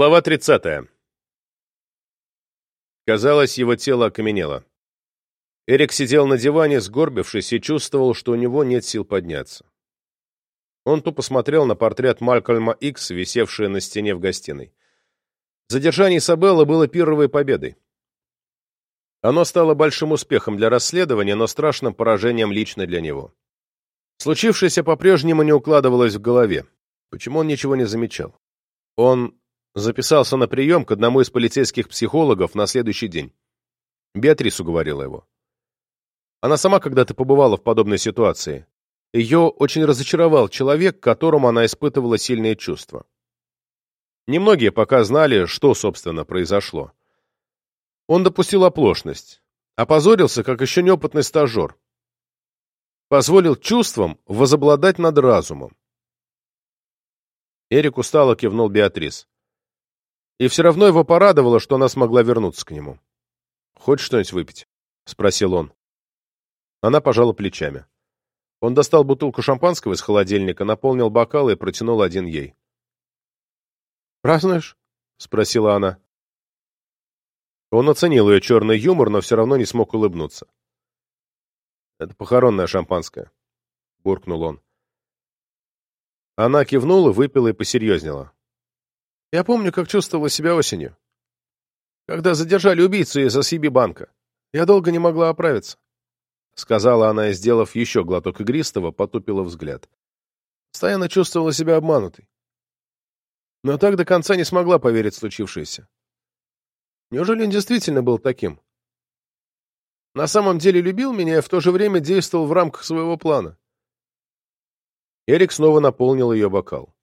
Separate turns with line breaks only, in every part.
Глава 30. Казалось, его тело окаменело. Эрик сидел на диване, сгорбившись, и чувствовал, что у него нет сил подняться. Он тупо смотрел на портрет Малькольма Икс, висевший на стене в гостиной. Задержание Isabella было первой победой. Оно стало большим успехом для расследования, но страшным поражением лично для него. Случившееся по-прежнему не укладывалось в голове. Почему он ничего не замечал? Он записался на прием к одному из полицейских психологов на следующий день. Беатрис уговорила его. Она сама когда-то побывала в подобной ситуации. Ее очень разочаровал человек, к которому она испытывала сильные чувства. Немногие пока знали, что, собственно, произошло. Он допустил оплошность, опозорился, как еще неопытный стажер. Позволил чувствам возобладать над разумом. Эрик устало кивнул Беатрис. И все равно его порадовало, что она смогла вернуться к нему. «Хочешь что-нибудь выпить?» — спросил он. Она пожала плечами. Он достал бутылку шампанского из холодильника, наполнил бокал и протянул один ей. «Празднуешь?» — спросила она. Он оценил ее черный юмор, но все равно не смог улыбнуться. «Это похоронное шампанское», — буркнул он. Она кивнула, выпила и посерьезнела. «Я помню, как чувствовала себя осенью. Когда задержали убийцу из Асиби-банка. Я долго не могла оправиться. — сказала она сделав еще глоток игристого, потупила взгляд. Постоянно чувствовала себя обманутой. Но так до конца не смогла поверить в случившееся. Неужели он действительно был таким? На самом деле любил меня и в то же время действовал в рамках своего плана. Эрик снова наполнил ее бокал.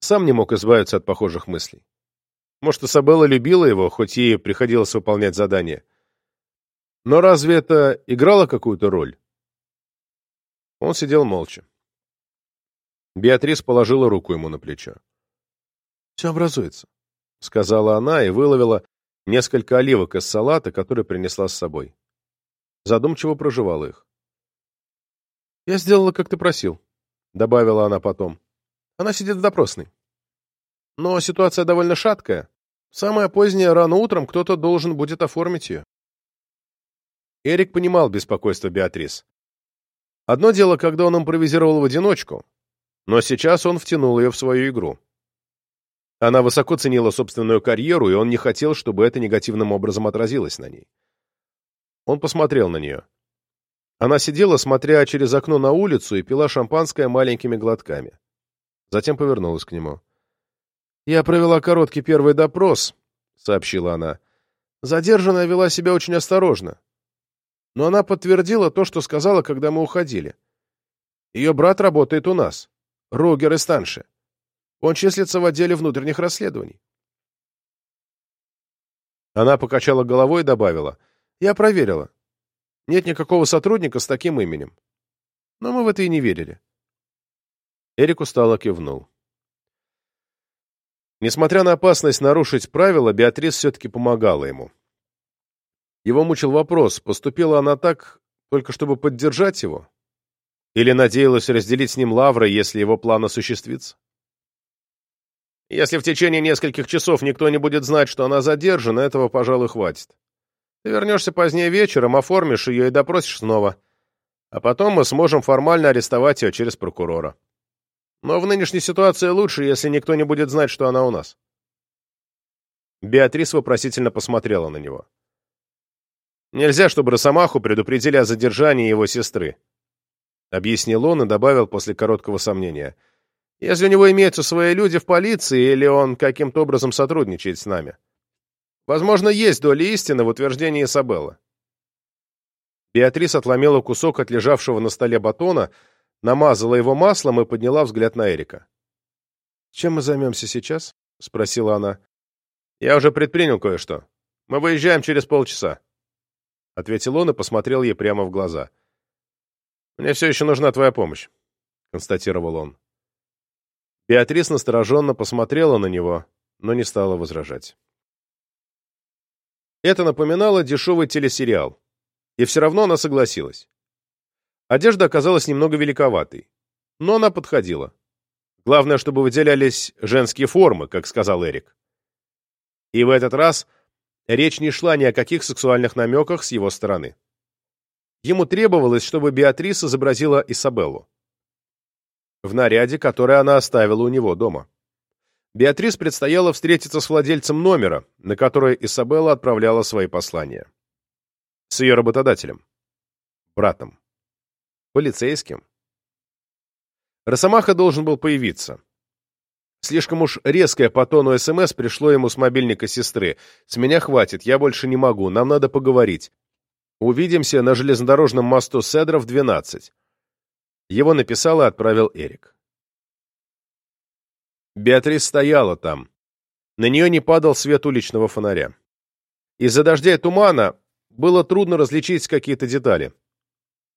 Сам не мог избавиться от похожих мыслей. Может, Isabella любила его, хоть ей приходилось выполнять задания. Но разве это играло какую-то роль? Он сидел молча. Беатрис положила руку ему на плечо. «Все образуется», — сказала она и выловила несколько оливок из салата, который принесла с собой. Задумчиво проживала их. «Я сделала, как ты просил», — добавила она потом. «Она сидит в допросной. Но ситуация довольно шаткая. Самое позднее, рано утром, кто-то должен будет оформить ее». Эрик понимал беспокойство Беатрис. Одно дело, когда он импровизировал в одиночку, но сейчас он втянул ее в свою игру. Она высоко ценила собственную карьеру, и он не хотел, чтобы это негативным образом отразилось на ней. Он посмотрел на нее. Она сидела, смотря через окно на улицу, и пила шампанское маленькими глотками. Затем повернулась к нему. «Я провела короткий первый допрос», — сообщила она. «Задержанная вела себя очень осторожно но она подтвердила то, что сказала, когда мы уходили. Ее брат работает у нас, Рогер из Танши. Он числится в отделе внутренних расследований. Она покачала головой и добавила. Я проверила. Нет никакого сотрудника с таким именем. Но мы в это и не верили. Эрик устало кивнул. Несмотря на опасность нарушить правила, Беатрис все-таки помогала ему. Его мучил вопрос, поступила она так, только чтобы поддержать его? Или надеялась разделить с ним лавры, если его план осуществится? Если в течение нескольких часов никто не будет знать, что она задержана, этого, пожалуй, хватит. Ты вернешься позднее вечером, оформишь ее и допросишь снова. А потом мы сможем формально арестовать ее через прокурора. Но в нынешней ситуации лучше, если никто не будет знать, что она у нас. Беатрис вопросительно посмотрела на него. Нельзя, чтобы Росомаху предупредили о задержании его сестры. Объяснил он и добавил после короткого сомнения. Если у него имеются свои люди в полиции, или он каким-то образом сотрудничает с нами. Возможно, есть доля истины в утверждении Isabella. Беатрис отломила кусок от лежавшего на столе батона, намазала его маслом и подняла взгляд на Эрика. «Чем мы займемся сейчас?» — спросила она. «Я уже предпринял кое-что. Мы выезжаем через полчаса». — ответил он и посмотрел ей прямо в глаза. «Мне все еще нужна твоя помощь», — констатировал он. Беатрис настороженно посмотрела на него, но не стала возражать. Это напоминало дешевый телесериал, и все равно она согласилась. Одежда оказалась немного великоватой, но она подходила. Главное, чтобы выделялись женские формы, как сказал Эрик. И в этот раз речь не шла ни о каких сексуальных намеках с его стороны. Ему требовалось, чтобы Беатрис изобразила Isabelлу в наряде, который она оставила у него дома. Беатрис предстояло встретиться с владельцем номера, на который Исабелла отправляла свои послания. С ее работодателем. Братом. Полицейским. Росомаха должен был появиться. Слишком уж резкое по тону СМС пришло ему с мобильника сестры. «С меня хватит, я больше не могу, нам надо поговорить. Увидимся на железнодорожном мосту Седра в 12». Его написал и отправил Эрик. Беатрис стояла там. На нее не падал свет уличного фонаря. Из-за дождя и тумана было трудно различить какие-то детали.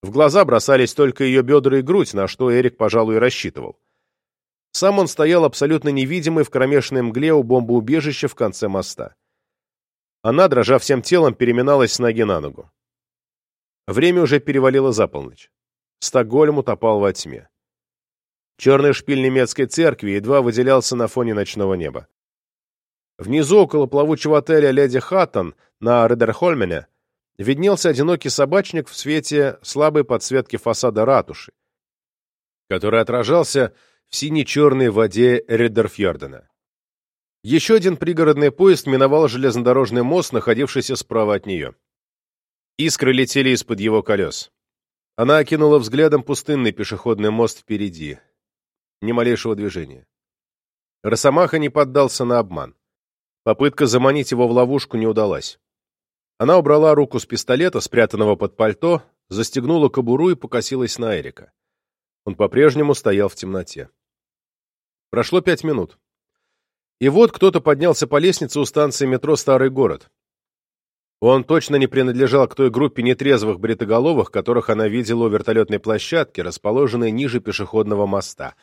В глаза бросались только ее бедра и грудь, на что Эрик, пожалуй, и рассчитывал. Сам он стоял абсолютно невидимый в кромешной мгле у бомбоубежища в конце моста. Она, дрожа всем телом, переминалась с ноги на ногу. Время уже перевалило за полночь. Стокгольм утопал во тьме. Черный шпиль немецкой церкви едва выделялся на фоне ночного неба. Внизу, около плавучего отеля «Леди Хаттон» на Редерхольмене, виднелся одинокий собачник в свете слабой подсветки фасада ратуши, который отражался в сине-черной воде Редерфьордена. Еще один пригородный поезд миновал железнодорожный мост, находившийся справа от нее. Искры летели из-под его колес. Она окинула взглядом пустынный пешеходный мост впереди. Ни малейшего движения. Росомаха не поддался на обман. Попытка заманить его в ловушку не удалась. Она убрала руку с пистолета, спрятанного под пальто, застегнула кобуру и покосилась на Эрика. Он по-прежнему стоял в темноте. Прошло пять минут. И вот кто-то поднялся по лестнице у станции метро «Старый город». Он точно не принадлежал к той группе нетрезвых бритоголовых, которых она видела у вертолетной площадки, расположенной ниже пешеходного моста.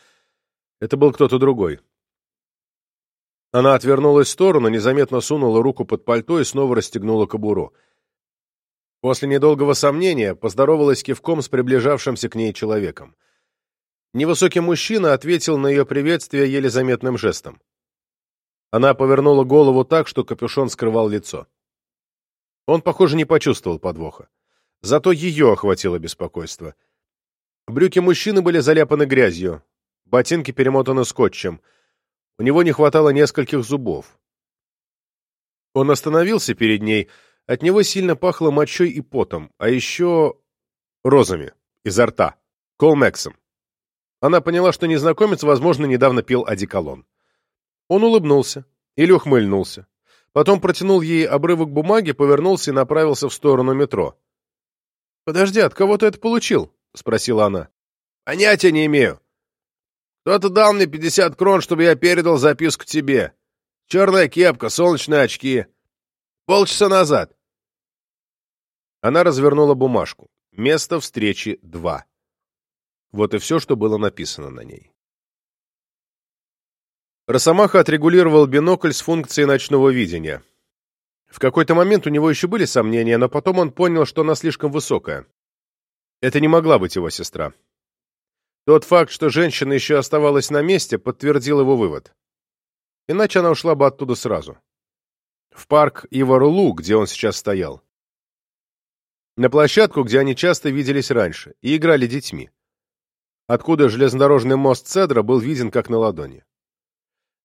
Это был кто-то другой. Она отвернулась в сторону, незаметно сунула руку под пальто и снова расстегнула кобуру. После недолгого сомнения поздоровалась кивком с приближавшимся к ней человеком. Невысокий мужчина ответил на ее приветствие еле заметным жестом. Она повернула голову так, что капюшон скрывал лицо. Он, похоже, не почувствовал подвоха. Зато ее охватило беспокойство. Брюки мужчины были заляпаны грязью, ботинки перемотаны скотчем. У него не хватало нескольких зубов. Он остановился перед ней, от него сильно пахло мочой и потом, а еще розами изо рта, колмексом. Она поняла, что незнакомец, возможно, недавно пил одеколон. Он улыбнулся или ухмыльнулся. Потом протянул ей обрывок бумаги, повернулся и направился в сторону метро. «Подожди, от кого ты это получил?» — спросила она. «Понятия не имею. Кто-то дал мне пятьдесят крон, чтобы я передал записку тебе. Черная кепка, солнечные очки. Полчаса назад». Она развернула бумажку. Место встречи два. Вот и все, что было написано на ней. Росомаха отрегулировал бинокль с функцией ночного видения. В какой-то момент у него еще были сомнения, но потом он понял, что она слишком высокая. Это не могла быть его сестра. Тот факт, что женщина еще оставалась на месте, подтвердил его вывод. Иначе она ушла бы оттуда сразу. В парк Иварулу, где он сейчас стоял. На площадку, где они часто виделись раньше, и играли детьми откуда железнодорожный мост Цедра был виден как на ладони.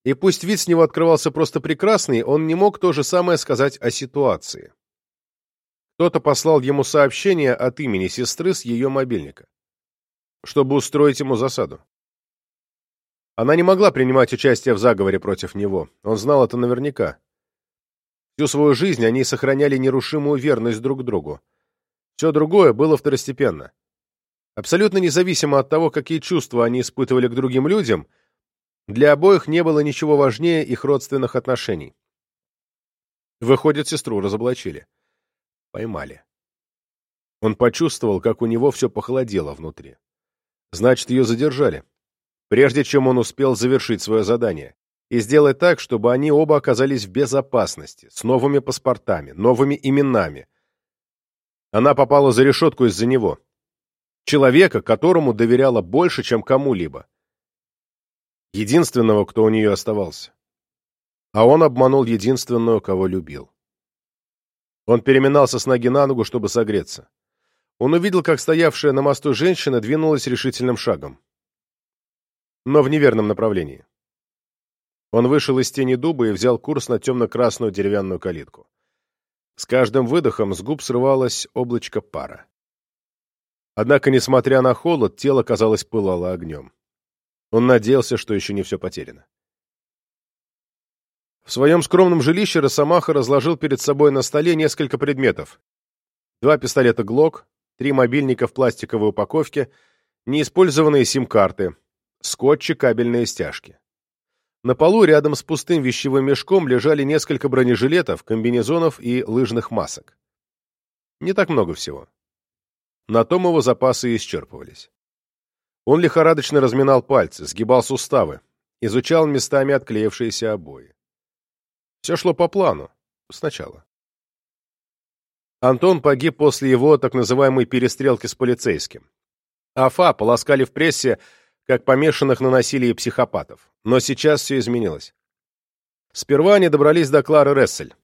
И пусть вид с него открывался просто прекрасный, он не мог то же самое сказать о ситуации. Кто-то послал ему сообщение от имени сестры с ее мобильника, чтобы устроить ему засаду. Она не могла принимать участие в заговоре против него, он знал это наверняка. Всю свою жизнь они сохраняли нерушимую верность друг другу. Все другое было второстепенно. Абсолютно независимо от того, какие чувства они испытывали к другим людям, для обоих не было ничего важнее их родственных отношений. Выходит, сестру разоблачили. Поймали. Он почувствовал, как у него все похолодело внутри. Значит, ее задержали. Прежде чем он успел завершить свое задание. И сделать так, чтобы они оба оказались в безопасности, с новыми паспортами, новыми именами. Она попала за решетку из-за него. Человека, которому доверяла больше, чем кому-либо. Единственного, кто у нее оставался. а он обманул единственную, кого любил. Он переминался с ноги на ногу, чтобы согреться. Он увидел, как стоявшая на мосту женщина двинулась решительным шагом. Но в неверном направлении. Он вышел из тени дуба и взял курс на темно-красную деревянную калитку. С каждым выдохом с губ срывалось облачко пара. Однако, несмотря на холод, тело, казалось, пылало огнем. Он надеялся, что еще не все потеряно. В своем скромном жилище Росомаха разложил перед собой на столе несколько предметов. Два пистолета «Глок», три мобильника в пластиковой упаковке, неиспользованные сим-карты, скотч и кабельные стяжки. На полу рядом с пустым вещевым мешком лежали несколько бронежилетов, комбинезонов и лыжных масок. Не так много всего. На том его запасы исчерпывались. Он лихорадочно разминал пальцы, сгибал суставы, изучал местами отклеившиеся обои. Все шло по плану. Сначала. Антон погиб после его так называемой перестрелки с полицейским. АФА полоскали в прессе как помешанных на насилии психопатов. Но сейчас все изменилось. Сперва они добрались до Клары Рессель.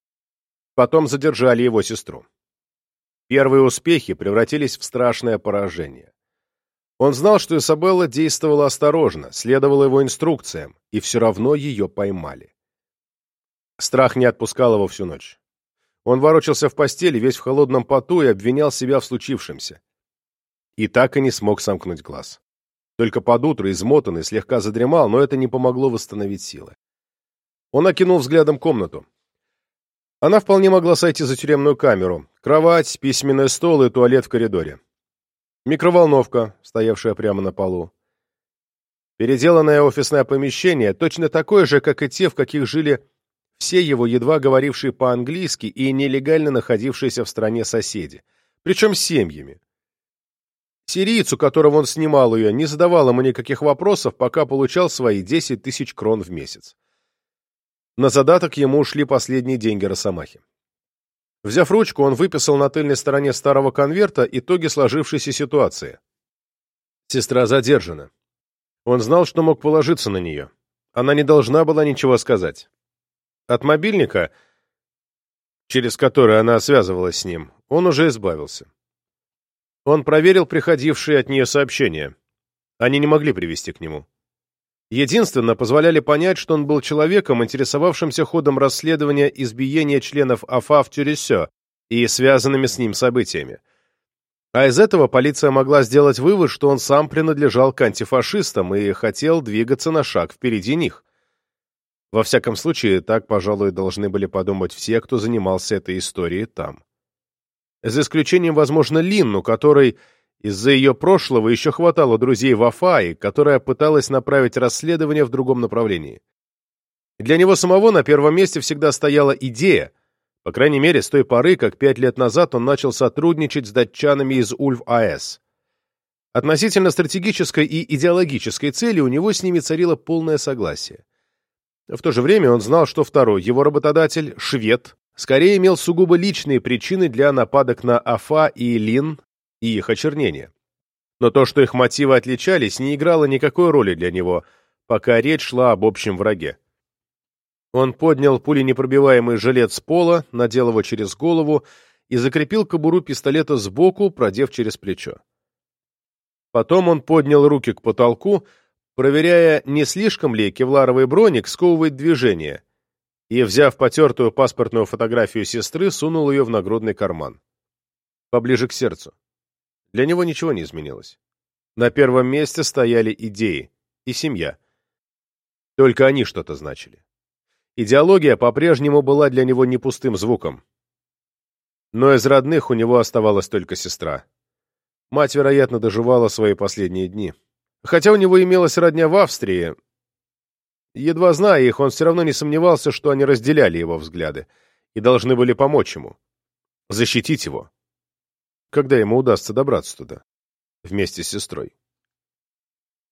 Потом задержали его сестру. Первые успехи превратились в страшное поражение. Он знал, что Изабелла действовала осторожно, следовала его инструкциям, и все равно ее поймали. Страх не отпускал его всю ночь. Он ворочался в постели, весь в холодном поту, и обвинял себя в случившемся. И так и не смог сомкнуть глаз. Только под утро, измотанный, слегка задремал, но это не помогло восстановить силы. Он окинул взглядом комнату. Она вполне могла сойти за тюремную камеру. Кровать, письменный стол и туалет в коридоре. Микроволновка, стоявшая прямо на полу. Переделанное офисное помещение, точно такое же, как и те, в каких жили все его едва говорившие по-английски и нелегально находившиеся в стране соседи, причем с семьями. Сирийцу, которого он снимал ее, не задавал ему никаких вопросов, пока получал свои 10 тысяч крон в месяц. На задаток ему ушли последние деньги Росомахи. Взяв ручку, он выписал на тыльной стороне старого конверта итоги сложившейся ситуации. Сестра задержана. Он знал, что мог положиться на нее. Она не должна была ничего сказать. От мобильника, через который она связывалась с ним, он уже избавился. Он проверил приходившие от нее сообщения. Они не могли привести к нему. Единственно, позволяли понять, что он был человеком, интересовавшимся ходом расследования избиения членов АФА в Тюресё и связанными с ним событиями. А из этого полиция могла сделать вывод, что он сам принадлежал к антифашистам и хотел двигаться на шаг впереди них. Во всяком случае, так, пожалуй, должны были подумать все, кто занимался этой историей там. За исключением, возможно, Линну, которой из-за ее прошлого еще хватало друзей в Афае, которая пыталась направить расследование в другом направлении. Для него самого на первом месте всегда стояла идея, по крайней мере, с той поры, как пять лет назад он начал сотрудничать с датчанами из Ульф-АЭС. Относительно стратегической и идеологической цели у него с ними царило полное согласие. В то же время он знал, что второй, его работодатель, швед, скорее имел сугубо личные причины для нападок на Афа и Лин и их очернения. Но то, что их мотивы отличались, не играло никакой роли для него, пока речь шла об общем враге. Он поднял пуленепробиваемый жилет с пола, надел его через голову и закрепил кобуру пистолета сбоку, продев через плечо. Потом он поднял руки к потолку, проверяя, не слишком ли кевларовый броник сковывает движение, и, взяв потертую паспортную фотографию сестры, сунул ее в нагрудный карман. Поближе к сердцу. Для него ничего не изменилось. На первом месте стояли идеи и семья. Только они что-то значили. Идеология по-прежнему была для него не пустым звуком. Но из родных у него оставалась только сестра. Мать, вероятно, доживала свои последние дни. Хотя у него имелась родня в Австрии, едва зная их, он все равно не сомневался, что они разделяли его взгляды и должны были помочь ему, защитить его, когда ему удастся добраться туда, вместе с сестрой.